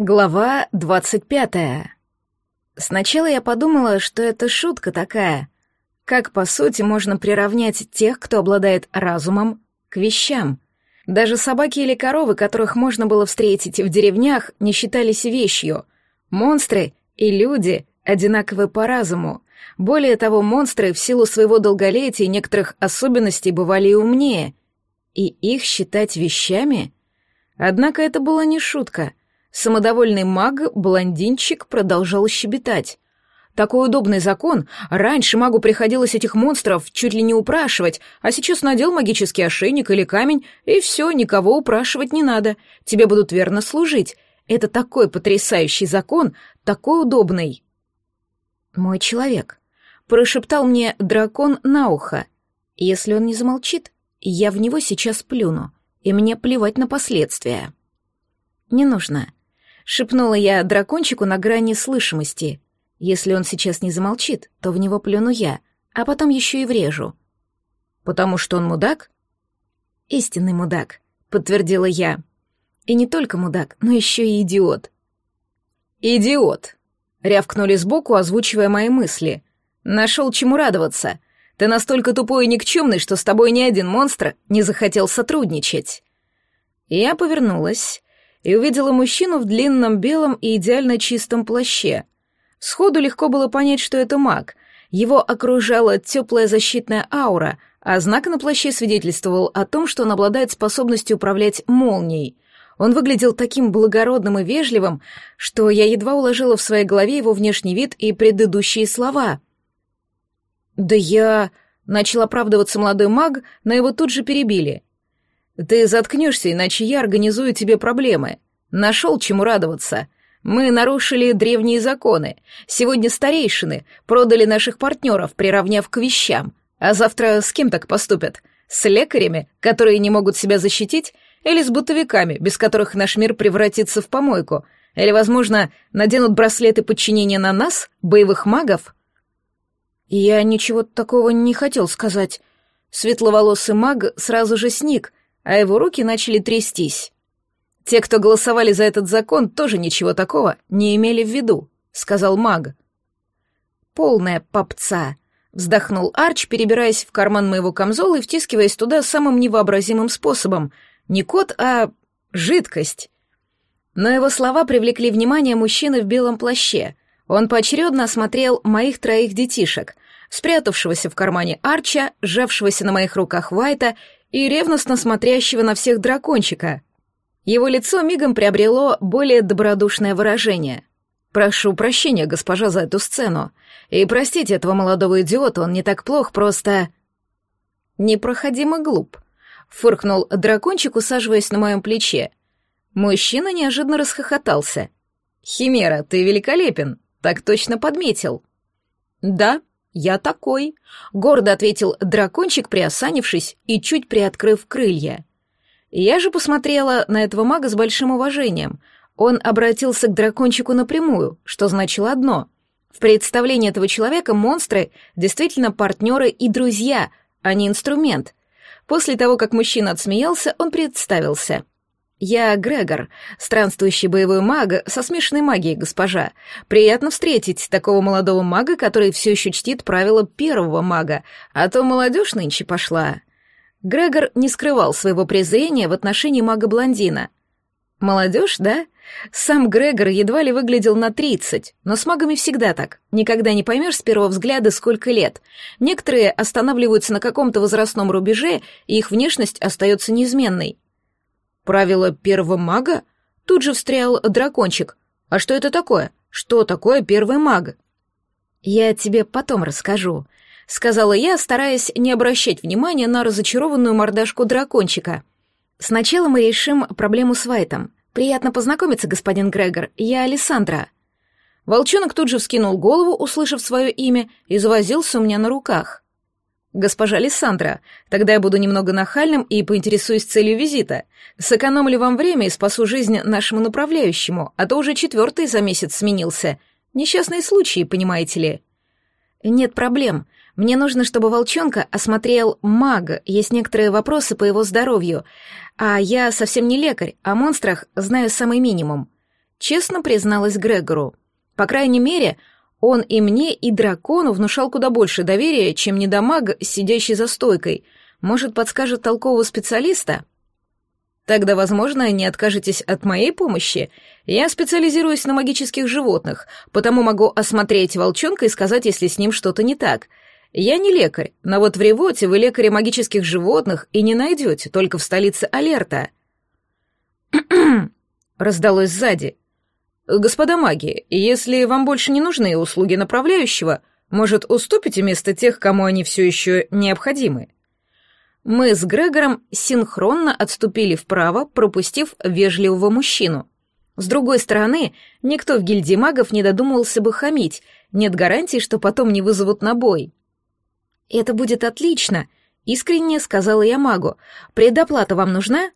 Глава 25. Сначала я подумала, что это шутка такая. Как, по сути, можно приравнять тех, кто обладает разумом, к вещам? Даже собаки или коровы, которых можно было встретить в деревнях, не считались вещью. Монстры и люди одинаковы по разуму. Более того, монстры в силу своего долголетия и некоторых особенностей бывали и умнее. И их считать вещами? Однако это была не шутка — Самодовольный маг-блондинчик продолжал щебетать. Такой удобный закон. Раньше магу приходилось этих монстров чуть ли не упрашивать, а сейчас надел магический ошейник или камень, и все, никого упрашивать не надо. Тебе будут верно служить. Это такой потрясающий закон, такой удобный. Мой человек, прошептал мне дракон на ухо. Если он не замолчит, я в него сейчас плюну, и мне плевать на последствия. Не нужно. Шепнула я дракончику на грани слышимости. Если он сейчас не замолчит, то в него плюну я, а потом еще и врежу. Потому что он мудак? Истинный мудак, подтвердила я. И не только мудак, но еще и идиот. Идиот! Рявкнули сбоку, озвучивая мои мысли. Нашел чему радоваться. Ты настолько тупой и никчемный, что с тобой ни один монстр не захотел сотрудничать. Я повернулась и увидела мужчину в длинном белом и идеально чистом плаще. Сходу легко было понять, что это маг. Его окружала теплая защитная аура, а знак на плаще свидетельствовал о том, что он обладает способностью управлять молнией. Он выглядел таким благородным и вежливым, что я едва уложила в своей голове его внешний вид и предыдущие слова. «Да я...» — начал оправдываться молодой маг, но его тут же перебили. Ты заткнешься, иначе я организую тебе проблемы. Нашел, чему радоваться. Мы нарушили древние законы. Сегодня старейшины продали наших партнеров, приравняв к вещам. А завтра с кем так поступят? С лекарями, которые не могут себя защитить, или с бытовиками, без которых наш мир превратится в помойку, или, возможно, наденут браслеты подчинения на нас, боевых магов? Я ничего такого не хотел сказать. Светловолосый маг сразу же сник, а его руки начали трястись. «Те, кто голосовали за этот закон, тоже ничего такого не имели в виду», — сказал маг. «Полная попца», — вздохнул Арч, перебираясь в карман моего камзола и втискиваясь туда самым невообразимым способом. Не кот, а жидкость. Но его слова привлекли внимание мужчины в белом плаще. Он поочередно осмотрел моих троих детишек, спрятавшегося в кармане Арча, сжавшегося на моих руках Вайта и ревностно смотрящего на всех дракончика. Его лицо мигом приобрело более добродушное выражение. «Прошу прощения, госпожа, за эту сцену. И простите этого молодого идиота, он не так плох, просто...» «Непроходимо глуп», — фыркнул дракончик, усаживаясь на моем плече. Мужчина неожиданно расхохотался. «Химера, ты великолепен!» «Так точно подметил». «Да», «Я такой», — гордо ответил дракончик, приосанившись и чуть приоткрыв крылья. Я же посмотрела на этого мага с большим уважением. Он обратился к дракончику напрямую, что значило одно. В представлении этого человека монстры действительно партнеры и друзья, а не инструмент. После того, как мужчина отсмеялся, он представился — «Я Грегор, странствующий боевой маг со смешанной магией, госпожа. Приятно встретить такого молодого мага, который все еще чтит правила первого мага, а то молодежь нынче пошла». Грегор не скрывал своего презрения в отношении мага-блондина. «Молодежь, да? Сам Грегор едва ли выглядел на 30, но с магами всегда так. Никогда не поймешь с первого взгляда, сколько лет. Некоторые останавливаются на каком-то возрастном рубеже, и их внешность остается неизменной. Правило первого мага? Тут же встрял дракончик. А что это такое? Что такое первый маг? Я тебе потом расскажу, сказала я, стараясь не обращать внимания на разочарованную мордашку дракончика. Сначала мы решим проблему с Вайтом. Приятно познакомиться, господин Грегор. Я Александра. Волчонок тут же вскинул голову, услышав свое имя, и завозился у меня на руках. «Госпожа Лиссандра, тогда я буду немного нахальным и поинтересуюсь целью визита. Сэкономлю вам время и спасу жизнь нашему направляющему, а то уже четвертый за месяц сменился. Несчастные случаи, понимаете ли». «Нет проблем. Мне нужно, чтобы волчонка осмотрел маг, есть некоторые вопросы по его здоровью. А я совсем не лекарь, о монстрах знаю самый минимум». Честно призналась Грегору. «По крайней мере, он и мне, и дракону внушал куда больше доверия, чем недомаг, сидящий за стойкой. Может, подскажет толкового специалиста? Тогда, возможно, не откажетесь от моей помощи. Я специализируюсь на магических животных, потому могу осмотреть волчонка и сказать, если с ним что-то не так. Я не лекарь, но вот в ревоте вы лекаря магических животных и не найдете, только в столице Алерта. Раздалось сзади. «Господа маги, если вам больше не нужны услуги направляющего, может, уступите место тех, кому они все еще необходимы?» Мы с Грегором синхронно отступили вправо, пропустив вежливого мужчину. С другой стороны, никто в гильдии магов не додумался бы хамить, нет гарантии, что потом не вызовут на бой. «Это будет отлично», — искренне сказала я магу. «Предоплата вам нужна?»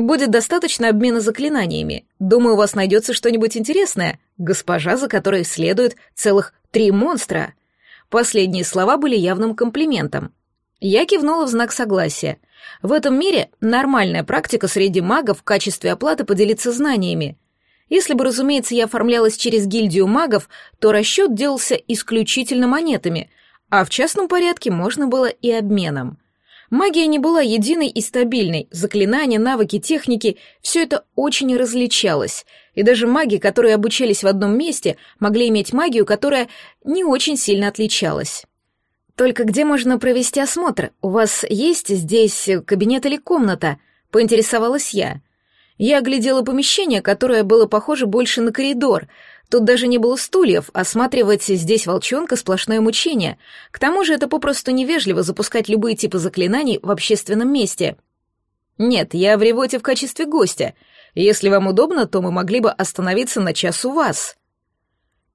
Будет достаточно обмена заклинаниями. Думаю, у вас найдется что-нибудь интересное. Госпожа, за которой следует целых три монстра. Последние слова были явным комплиментом. Я кивнула в знак согласия. В этом мире нормальная практика среди магов в качестве оплаты поделиться знаниями. Если бы, разумеется, я оформлялась через гильдию магов, то расчет делался исключительно монетами, а в частном порядке можно было и обменом — Магия не была единой и стабильной, заклинания, навыки, техники — все это очень различалось, и даже маги, которые обучались в одном месте, могли иметь магию, которая не очень сильно отличалась. «Только где можно провести осмотр? У вас есть здесь кабинет или комната?» — поинтересовалась я. Я оглядела помещение, которое было похоже больше на коридор, Тут даже не было стульев, а осматривать здесь волчонка сплошное мучение. К тому же это попросту невежливо запускать любые типы заклинаний в общественном месте. Нет, я в ревоте в качестве гостя. Если вам удобно, то мы могли бы остановиться на час у вас.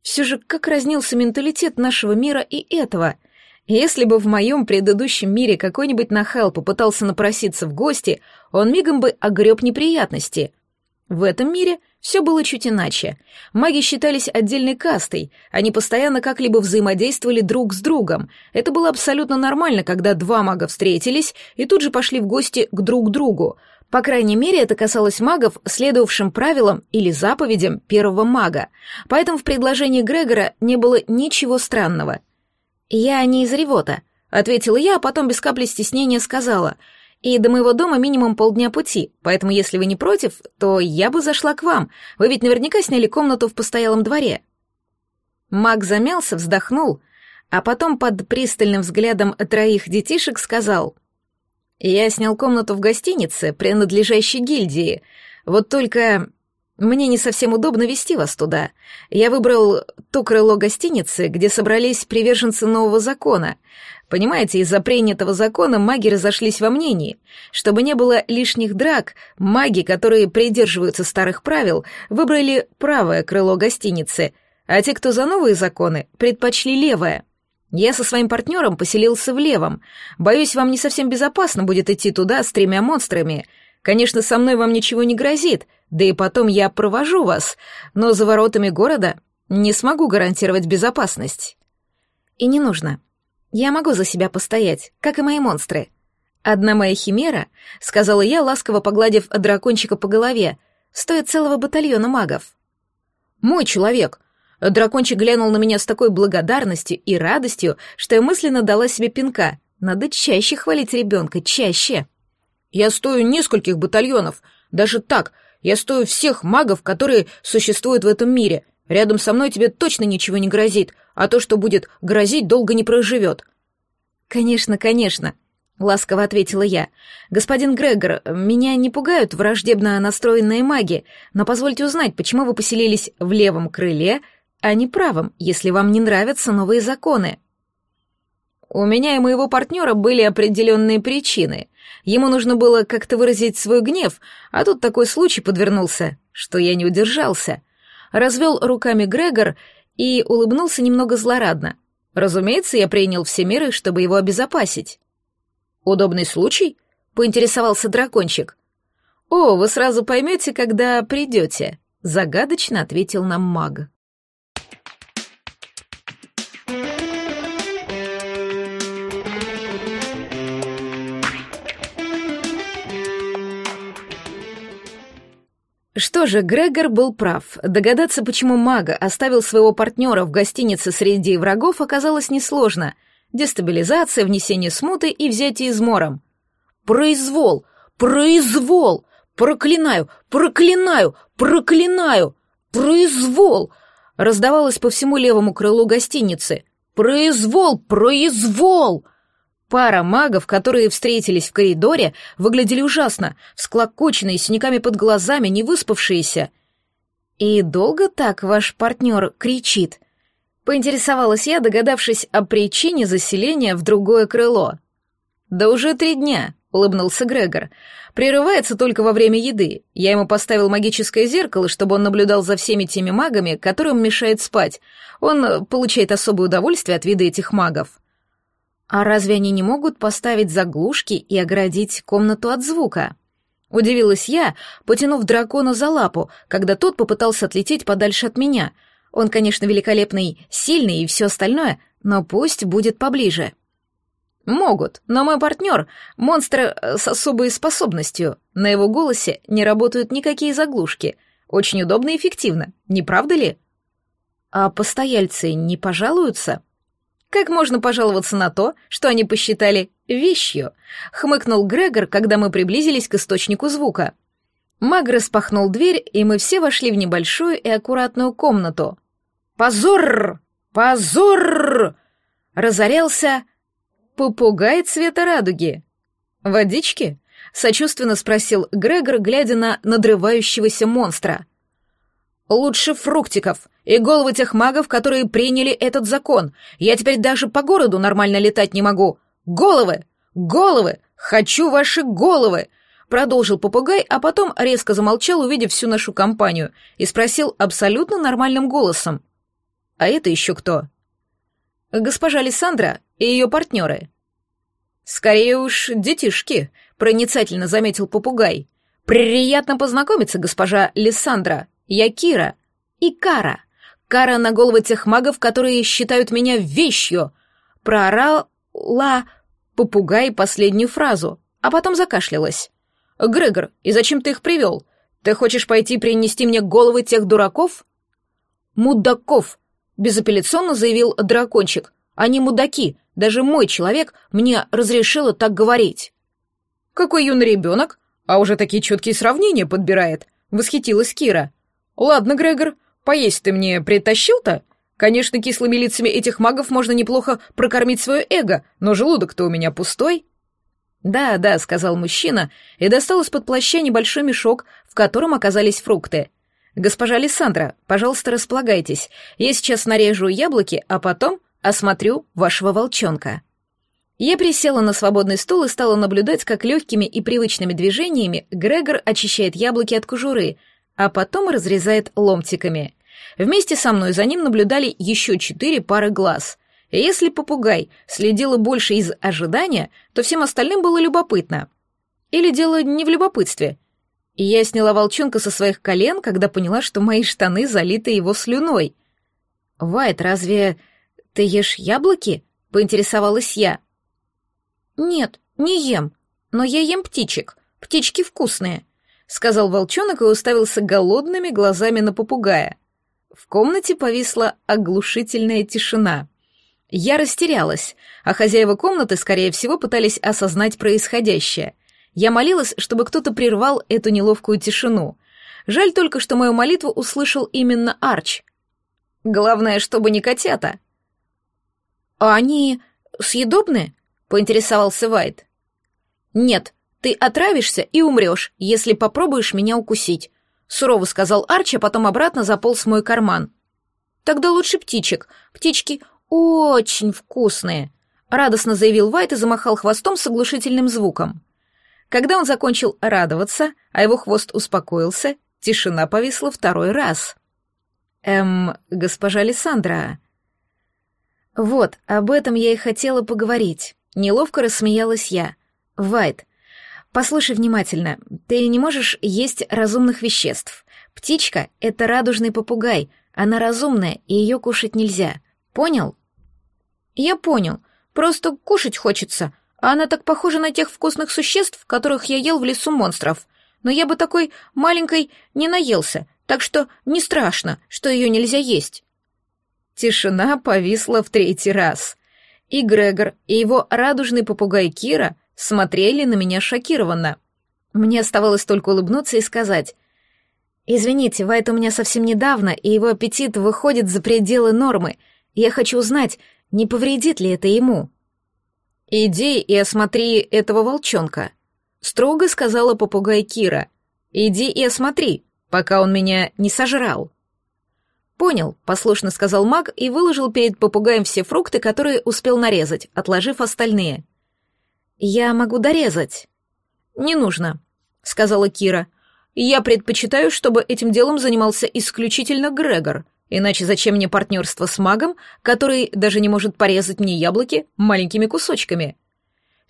Все же как разнился менталитет нашего мира и этого. Если бы в моем предыдущем мире какой-нибудь нахал попытался напроситься в гости, он мигом бы огреб неприятности — в этом мире все было чуть иначе. Маги считались отдельной кастой, они постоянно как-либо взаимодействовали друг с другом. Это было абсолютно нормально, когда два мага встретились и тут же пошли в гости к друг другу. По крайней мере, это касалось магов, следовавшим правилам или заповедям первого мага. Поэтому в предложении Грегора не было ничего странного. «Я не из Ревота», — ответила я, а потом без капли стеснения сказала — и до моего дома минимум полдня пути, поэтому если вы не против, то я бы зашла к вам. Вы ведь наверняка сняли комнату в постоялом дворе». Маг замялся, вздохнул, а потом под пристальным взглядом троих детишек сказал. «Я снял комнату в гостинице, принадлежащей гильдии. Вот только мне не совсем удобно вести вас туда. Я выбрал то крыло гостиницы, где собрались приверженцы нового закона. Понимаете, из-за принятого закона маги разошлись во мнении. Чтобы не было лишних драк, маги, которые придерживаются старых правил, выбрали правое крыло гостиницы, а те, кто за новые законы, предпочли левое. Я со своим партнером поселился в левом. Боюсь, вам не совсем безопасно будет идти туда с тремя монстрами. Конечно, со мной вам ничего не грозит, да и потом я провожу вас, но за воротами города не смогу гарантировать безопасность. И не нужно. Я могу за себя постоять, как и мои монстры. Одна моя химера, сказала я, ласково погладив дракончика по голове, стоит целого батальона магов. Мой человек. Дракончик глянул на меня с такой благодарностью и радостью, что я мысленно дала себе пинка. Надо чаще хвалить ребенка, чаще. Я стою нескольких батальонов. Даже так, я стою всех магов, которые существуют в этом мире. Рядом со мной тебе точно ничего не грозит, а то, что будет грозить, долго не проживет». «Конечно, конечно», — ласково ответила я. «Господин Грегор, меня не пугают враждебно настроенные маги, но позвольте узнать, почему вы поселились в левом крыле, а не правом, если вам не нравятся новые законы?» У меня и моего партнера были определенные причины. Ему нужно было как-то выразить свой гнев, а тут такой случай подвернулся, что я не удержался развел руками Грегор и улыбнулся немного злорадно. Разумеется, я принял все меры, чтобы его обезопасить. «Удобный случай?» — поинтересовался дракончик. «О, вы сразу поймете, когда придете», — загадочно ответил нам маг. Что же, Грегор был прав. Догадаться, почему мага оставил своего партнера в гостинице среди врагов, оказалось несложно. Дестабилизация, внесение смуты и взятие измором. «Произвол! Произвол! Проклинаю! Проклинаю! Проклинаю! Произвол!» раздавалось по всему левому крылу гостиницы. «Произвол! Произвол!» Пара магов, которые встретились в коридоре, выглядели ужасно, всклокоченные, синяками под глазами, не выспавшиеся. «И долго так ваш партнер кричит?» — поинтересовалась я, догадавшись о причине заселения в другое крыло. «Да уже три дня», — улыбнулся Грегор. «Прерывается только во время еды. Я ему поставил магическое зеркало, чтобы он наблюдал за всеми теми магами, которым мешает спать. Он получает особое удовольствие от вида этих магов». А разве они не могут поставить заглушки и оградить комнату от звука? Удивилась я, потянув дракона за лапу, когда тот попытался отлететь подальше от меня. Он, конечно, великолепный, сильный и все остальное, но пусть будет поближе. Могут, но мой партнер — монстр э, с особой способностью. На его голосе не работают никакие заглушки. Очень удобно и эффективно, не правда ли? А постояльцы не пожалуются? «Как можно пожаловаться на то, что они посчитали вещью?» — хмыкнул Грегор, когда мы приблизились к источнику звука. Маг распахнул дверь, и мы все вошли в небольшую и аккуратную комнату. «Позор! Позор!» — разорялся попугай цвета радуги. «Водички?» — сочувственно спросил Грегор, глядя на надрывающегося монстра — Лучше фруктиков и головы тех магов, которые приняли этот закон. Я теперь даже по городу нормально летать не могу. Головы! Головы! Хочу ваши головы!» Продолжил попугай, а потом резко замолчал, увидев всю нашу компанию, и спросил абсолютно нормальным голосом. «А это еще кто?» «Госпожа Лиссандра и ее партнеры». «Скорее уж, детишки», — проницательно заметил попугай. «Приятно познакомиться, госпожа Лиссандра». Я Кира. И Кара. Кара на головы тех магов, которые считают меня вещью. Проорала попугай последнюю фразу, а потом закашлялась. «Грегор, и зачем ты их привел? Ты хочешь пойти принести мне головы тех дураков?» «Мудаков!» — безапелляционно заявил дракончик. «Они мудаки. Даже мой человек мне разрешило так говорить». «Какой юный ребенок? А уже такие четкие сравнения подбирает!» — восхитилась Кира. «Ладно, Грегор, поесть ты мне притащил-то? Конечно, кислыми лицами этих магов можно неплохо прокормить свое эго, но желудок-то у меня пустой». «Да, да», — сказал мужчина, и достал из-под плаща небольшой мешок, в котором оказались фрукты. «Госпожа Александра, пожалуйста, располагайтесь. Я сейчас нарежу яблоки, а потом осмотрю вашего волчонка». Я присела на свободный стул и стала наблюдать, как легкими и привычными движениями Грегор очищает яблоки от кожуры — а потом разрезает ломтиками. Вместе со мной за ним наблюдали еще четыре пары глаз. Если попугай следила больше из ожидания, то всем остальным было любопытно. Или дело не в любопытстве. Я сняла волчонка со своих колен, когда поняла, что мои штаны залиты его слюной. «Вайт, разве ты ешь яблоки?» — поинтересовалась я. «Нет, не ем, но я ем птичек. Птички вкусные», сказал волчонок и уставился голодными глазами на попугая. В комнате повисла оглушительная тишина. Я растерялась, а хозяева комнаты, скорее всего, пытались осознать происходящее. Я молилась, чтобы кто-то прервал эту неловкую тишину. Жаль только, что мою молитву услышал именно Арч. Главное, чтобы не котята. «А они съедобны?» — поинтересовался Вайт. «Нет, ты отравишься и умрешь, если попробуешь меня укусить», — сурово сказал Арчи, а потом обратно заполз в мой карман. «Тогда лучше птичек. Птички очень вкусные», — радостно заявил Вайт и замахал хвостом с оглушительным звуком. Когда он закончил радоваться, а его хвост успокоился, тишина повисла второй раз. «Эм, госпожа Лиссандра...» «Вот, об этом я и хотела поговорить». Неловко рассмеялась я. «Вайт, Послушай внимательно. Ты не можешь есть разумных веществ. Птичка — это радужный попугай. Она разумная, и ее кушать нельзя. Понял? Я понял. Просто кушать хочется. А она так похожа на тех вкусных существ, которых я ел в лесу монстров. Но я бы такой маленькой не наелся, так что не страшно, что ее нельзя есть. Тишина повисла в третий раз. И Грегор, и его радужный попугай Кира — смотрели на меня шокированно. Мне оставалось только улыбнуться и сказать. «Извините, Вайт у меня совсем недавно, и его аппетит выходит за пределы нормы. Я хочу узнать, не повредит ли это ему?» «Иди и осмотри этого волчонка», — строго сказала попугай Кира. «Иди и осмотри, пока он меня не сожрал». «Понял», — послушно сказал маг и выложил перед попугаем все фрукты, которые успел нарезать, отложив остальные — «Я могу дорезать». «Не нужно», — сказала Кира. «Я предпочитаю, чтобы этим делом занимался исключительно Грегор, иначе зачем мне партнерство с магом, который даже не может порезать мне яблоки маленькими кусочками?»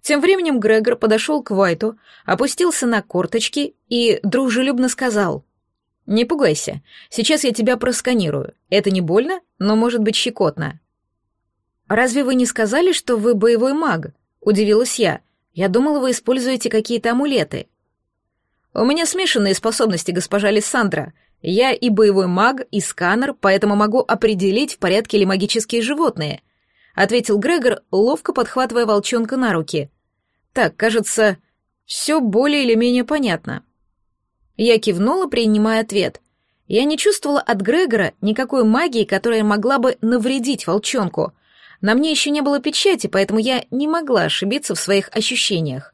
Тем временем Грегор подошел к Вайту, опустился на корточки и дружелюбно сказал. «Не пугайся, сейчас я тебя просканирую. Это не больно, но может быть щекотно». «Разве вы не сказали, что вы боевой маг?» Удивилась я. Я думала, вы используете какие-то амулеты. У меня смешанные способности, госпожа Лиссандра. Я и боевой маг, и сканер, поэтому могу определить, в порядке ли магические животные, ответил Грегор, ловко подхватывая волчонка на руки. Так, кажется, все более или менее понятно. Я кивнула, принимая ответ. Я не чувствовала от Грегора никакой магии, которая могла бы навредить волчонку — на мне еще не было печати, поэтому я не могла ошибиться в своих ощущениях.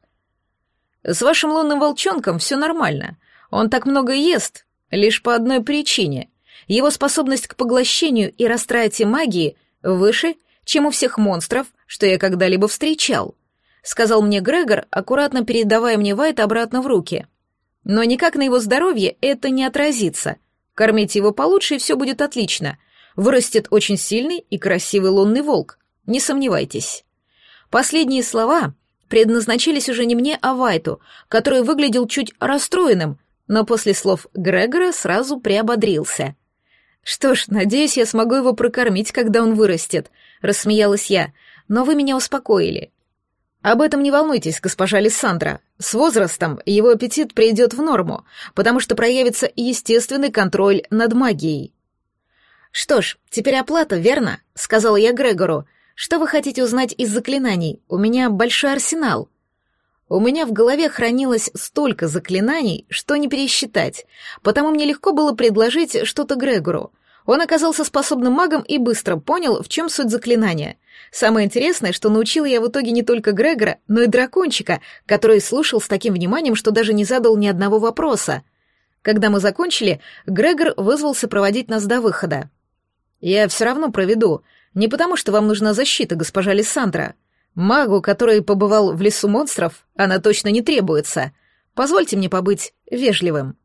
«С вашим лунным волчонком все нормально. Он так много ест, лишь по одной причине. Его способность к поглощению и растрате магии выше, чем у всех монстров, что я когда-либо встречал», — сказал мне Грегор, аккуратно передавая мне Вайта обратно в руки. «Но никак на его здоровье это не отразится. Кормите его получше, и все будет отлично. Вырастет очень сильный и красивый лунный волк не сомневайтесь». Последние слова предназначались уже не мне, а Вайту, который выглядел чуть расстроенным, но после слов Грегора сразу приободрился. «Что ж, надеюсь, я смогу его прокормить, когда он вырастет», — рассмеялась я, — «но вы меня успокоили». «Об этом не волнуйтесь, госпожа Лиссандра. С возрастом его аппетит придет в норму, потому что проявится естественный контроль над магией». «Что ж, теперь оплата, верно?» — сказала я Грегору. Что вы хотите узнать из заклинаний? У меня большой арсенал. У меня в голове хранилось столько заклинаний, что не пересчитать, потому мне легко было предложить что-то Грегору. Он оказался способным магом и быстро понял, в чем суть заклинания. Самое интересное, что научила я в итоге не только Грегора, но и дракончика, который слушал с таким вниманием, что даже не задал ни одного вопроса. Когда мы закончили, Грегор вызвался проводить нас до выхода. «Я все равно проведу», не потому, что вам нужна защита, госпожа Лиссандра. Магу, который побывал в лесу монстров, она точно не требуется. Позвольте мне побыть вежливым».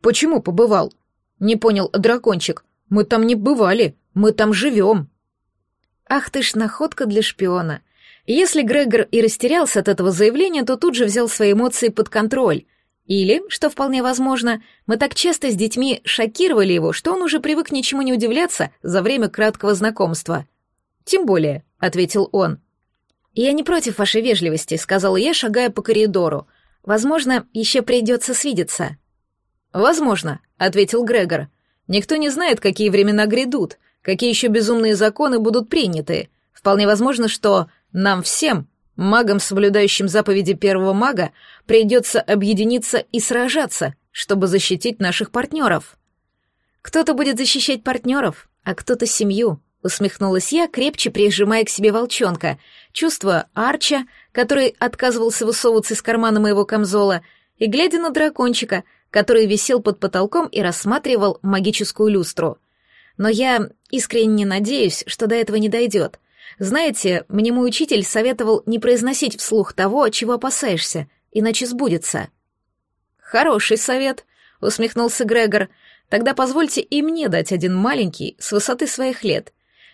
«Почему побывал?» — не понял дракончик. «Мы там не бывали, мы там живем». «Ах ты ж находка для шпиона!» Если Грегор и растерялся от этого заявления, то тут же взял свои эмоции под контроль, или, что вполне возможно, мы так часто с детьми шокировали его, что он уже привык ничему не удивляться за время краткого знакомства. «Тем более», — ответил он. «Я не против вашей вежливости», — сказала я, шагая по коридору. «Возможно, еще придется свидеться». «Возможно», — ответил Грегор. «Никто не знает, какие времена грядут, какие еще безумные законы будут приняты. Вполне возможно, что нам всем Магам, соблюдающим заповеди первого мага, придется объединиться и сражаться, чтобы защитить наших партнеров. Кто-то будет защищать партнеров, а кто-то семью, усмехнулась я, крепче прижимая к себе волчонка, чувствуя Арча, который отказывался высовываться из кармана моего камзола, и глядя на дракончика, который висел под потолком и рассматривал магическую люстру. Но я искренне надеюсь, что до этого не дойдет, знаете, мне мой учитель советовал не произносить вслух того, чего опасаешься, иначе сбудется. Хороший совет, усмехнулся Грегор. Тогда позвольте и мне дать один маленький с высоты своих лет.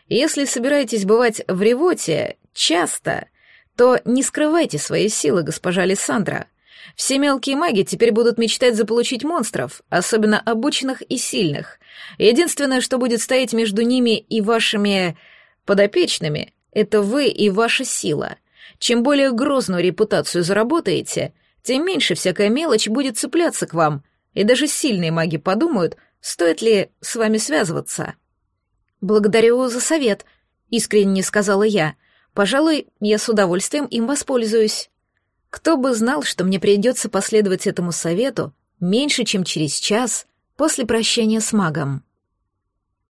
Если собираетесь бывать в ревоте часто, то не скрывайте свои силы, госпожа Александра. Все мелкие маги теперь будут мечтать заполучить монстров, особенно обученных и сильных. Единственное, что будет стоять между ними и вашими Подопечными — это вы и ваша сила. Чем более грозную репутацию заработаете, тем меньше всякая мелочь будет цепляться к вам, и даже сильные маги подумают, стоит ли с вами связываться. «Благодарю за совет», — искренне сказала я. «Пожалуй, я с удовольствием им воспользуюсь». Кто бы знал, что мне придется последовать этому совету меньше, чем через час после прощения с магом.